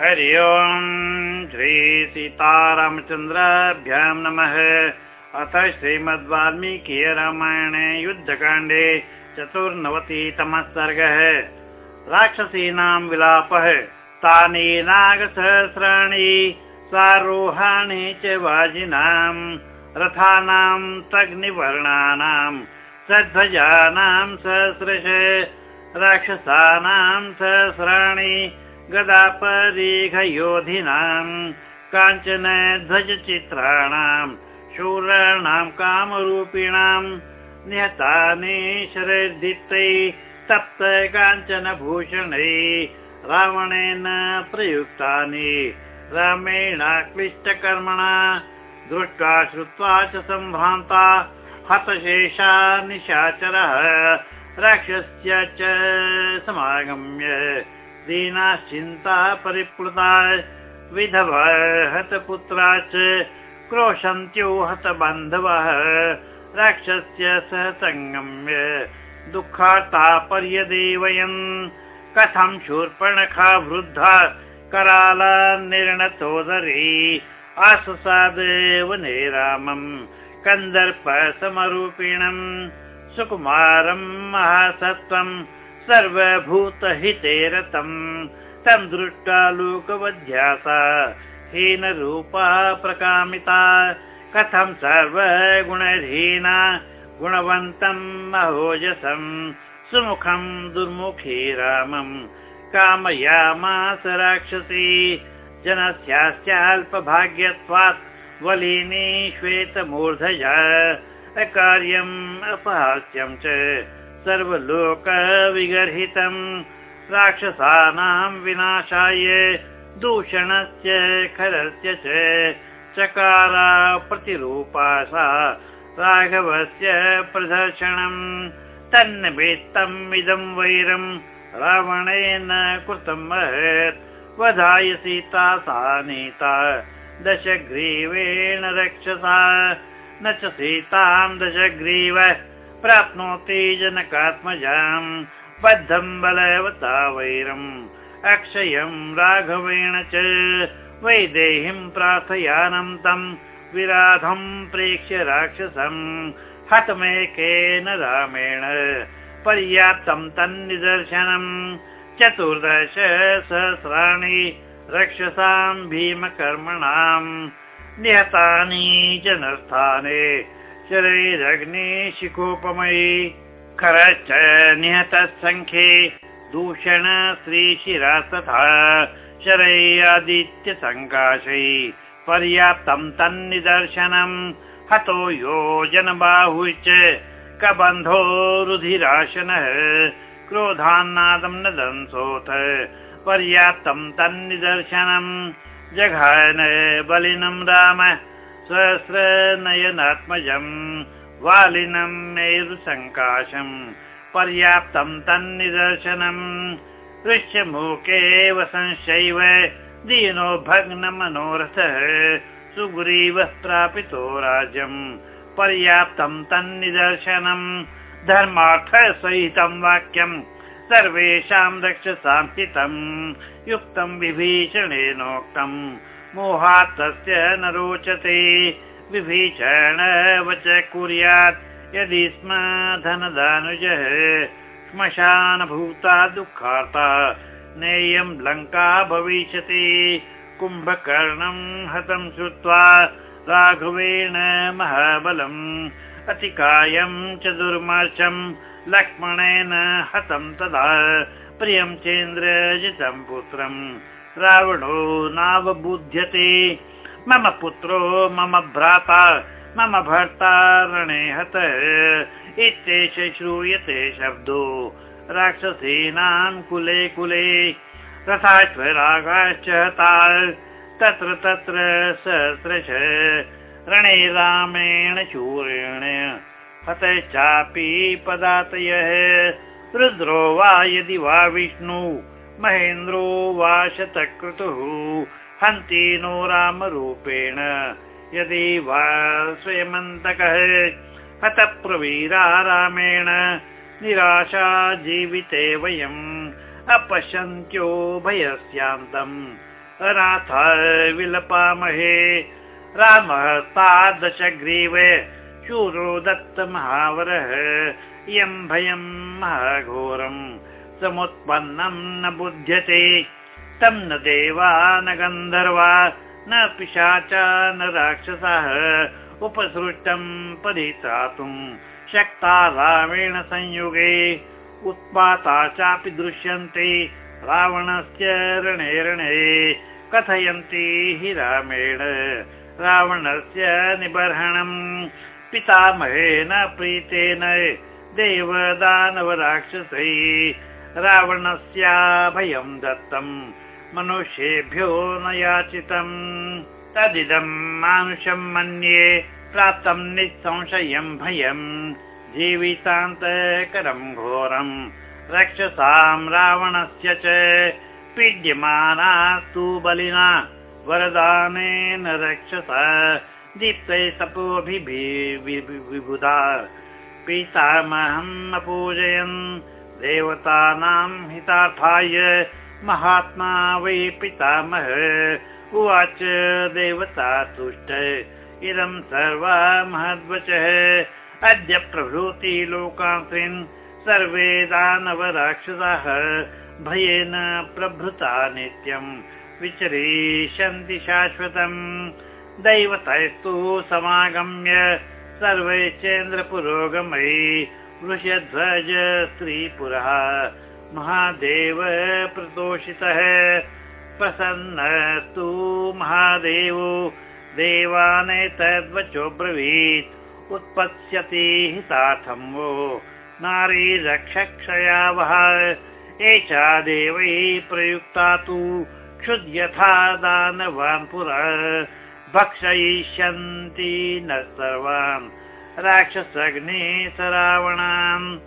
हरि ओम्। श्री सीतारामचन्द्राभ्यां नमः। अथ श्रीमद् वाल्मीकि रामायणे युद्धकाण्डे चतुर्नवतितमः सर्गः। राक्षसीनां विलापः। तानि नागसहस्राणि सारोहाणि च वाजिनां रथानां तग्निवर्णानां सध्वजानां सहस्रश। राक्षसानां सहस्राणि गदापरीघयोधिनां काञ्चन ध्वजचित्राणां शूराणां कामरूपिणां निहतानि शरदीप्तै तप्त काञ्चन भूषणै रावणेन प्रयुक्तानि। रामेण क्लिष्टकर्मणा दृष्ट्वा श्रुत्वा च सम्भ्रान्ता हतशेषा निशाचरः राक्षस्य च समागम्य दीनाश्चिन्ता परिप्लुता विधवा हतपुत्रा च क्रोशन्त्यो हतबान्धवः राक्षस्य सह सङ्गम्य दुःखार्ता पर्यदे वयम् कथं शूर्पणखा वृद्धा कराला निर्णतोदरी। वने रामम् कन्दर्प समरूपिणम् सुकुमारम् महासत्त्वम् सर्वभूतहिते रतम् तं दृष्ट्वा लोकवध्यासा। हीनरूपा प्रकामिता। कथं सर्वगुणहीना गुणवन्तम् अहोजसम्। सुमुखम् दुर्मुखी रामम्। कामयामास राक्षसी। जनस्यास्याल्पभाग्यत्वात् वलिनी श्वेतमूर्धजा अकार्यम् अपहास्यम् च सर्वलोकविगर्हितम्। राक्षसानां विनाशाय दूषणस्य खरस्य च चकारा प्रतिरूपा सा राघवस्य प्रदर्शनम्। तन्निमित्तम् इदम् वैरम् रावणेन कृतम् वधाय सीता सा नीता दशग्रीवेण रक्षसा। न च सीतां दशग्रीव प्राप्नोति जनकात्मजाम्। बद्धम् बलवता वैरम् अक्षयम् राघवेण च। वैदेहीम् प्रार्थयानं तम् विराधम् प्रेक्ष्य राक्षसम् हतमेकेन रामेण। पर्याप्तम् तन्निदर्शनम् चतुर्दश सहस्राणि रक्षसाम् भीमकर्मणाम्। निहतानि जनस्थाने शरैरग्निशिखोपमयी खरश्च निहतः सङ्ख्ये दूषण श्रीशिरा तथा शरै आदित्यसङ्काशै पर्याप्तम् तन्निदर्शनम् हतो यो जनबाहुश्च कबन्धो रुधिराशनः क्रोधान्नादम् न दंसोऽथ पर्याप्तम् तन्निदर्शनम् जघान बलिनम् राम सहस्रनयनात्मजम् वालिनम् मेरुसङ्काशम् पर्याप्तम् तन्निदर्शनम् दृश्यमुखेव संशैव दीनो भग्नमनोरथः सुग्रीवः प्रापितो राज्यम् पर्याप्तम् तन्निदर्शनम् धर्मार्थसहितम् वाक्यम् सर्वेषाम् रक्षसां हितम् युक्तम् विभीषणेनोक्तम् मोहात् तस्य न रोचते। विभीषण वच कुर्यात् यदि स्म धनदानुजः श्मशानभूता दुःखार्ता नेयम् लङ्का भविष्यति। कुम्भकर्णम् हतम् श्रुत्वा राघवेण महाबलम् अतिकायम् च दुर्मर्शम् लक्ष्मणेन हतम् तदा प्रियम् चेन्द्रजितम् पुत्रम् रावणो नावबुध्यते। मम पुत्रो मम भ्राता मम भर्ता रणे हत इत्येष श्रूयते शब्दो। राक्षसीनां कुले कुले। रथाश्वरागाश्च हता तत्र तत्र सहस्रश। रणे रामेण शूरेण हतश्चापि पदातयः। रुद्रो वा यदि वा विष्णु महेन्द्रो वा शतक्रतुः हन्ति नो रामरूपेण। यदि वा स्वयमन्तकः हतप्रवीरा रामेण। निराशा जीविते वयम्। अपश्यन्त्यो भयस्यान्तम्। अनाथ विलपामहे। रामः तादशग्रीव शूरो दत्त महावरः इयं भयं महाघोरम् समुत्पन्नं न बुध्यते। तं न देवा न गन्धर्वा न पिशाचा न राक्षसः। उपसृष्टं परित्रातुं शक्ता रामेण संयुगे। उत्पाता चापि दृश्यन्ते रावणस्य रणे रणे। कथयन्ति हि रामेण रावणस्य निबर्हणम् पितामहेन प्रीतेन देवदानवराक्षसै रावणस्याभयं दत्तम् मनुष्येभ्यो न याचितम्। तदिदं मानुषं मन्ये प्राप्तं निःसंशयं भयम् जीवितान्तकरं घोरम् रक्षसां रावणस्य च। पीड्यमानास्तु बलिना वरदानेन रक्षसा। दीप्तै सपोभिबुधा पितामहम् अपूजयन् देवतानां हितार्थाय महात्मा वै पितामह उवाच देवता तुष्ट। इदं सर्वा महद्वचः। अद्य प्रभृति लोकान्त्रिन् सर्वे दानवराक्षसाः भयेन प्रभृता नित्यम् विचरिष्यन्ति शाश्वतम् दैवतैस्तु समागम्य सर्वैश्चेन्द्रपुरोगमै वृषध्वज स्त्रीपुरः। महादेव प्रतोषितः। प्रसन्नस्तु महादेवो। देवानेतद्वचोब्रवीत् उत्पत्स्यति हितार्थं वो। नारी रक्षक्षया वः। एषा देवैः प्रयुक्ता तु क्षुद्यथा दानवान् पुरा। भक्षयिष्यन्ति न सर्वान् राक्षसग्ने स रावणान्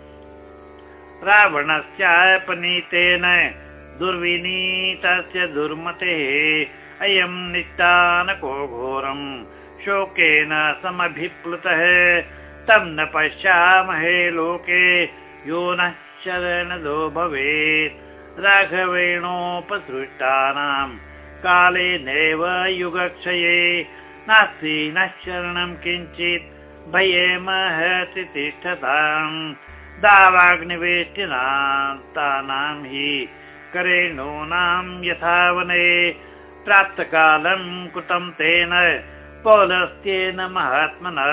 रावणस्यापनीतेन दुर्विनीतस्य दुर्मतेः अयं नितानको घोरम्। शोकेन समभिप्लुतः। तं न पश्यामहे लोके यो नः शरणदो भवेत्। राघवेणोपसृष्टानां कालेनैव युगक्षये नास्ति न शरणं किञ्चित् भये महति तिष्ठताम् दावाग्निवेष्टिनां हि करेणूनां यथा वने प्राप्तकालं कृतं तेन पौलस्त्येन महात्मना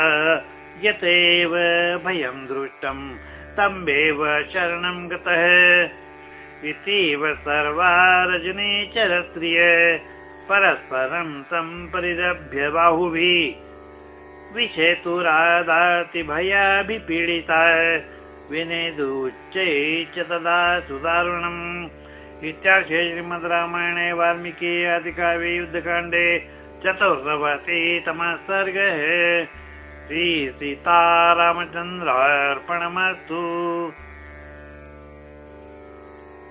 यतेव भयं दृष्टम् तम्बेव शरणं गतः। इतीव सर्वा रजनीचरस्त्रिय परस्परं सम्परिरभ्य बाहुभिः विषेतुरादातिभयाभिपीडिता विनेदुच्चै च तदा सुदारुणम्। इत्याख्ये श्रीमद् रामायणे वाल्मीकि आदिकाव्ये युद्धकाण्डे चतुर्नवतितमः सर्गः। श्रीसीतारामचन्द्रार्पणमस्तु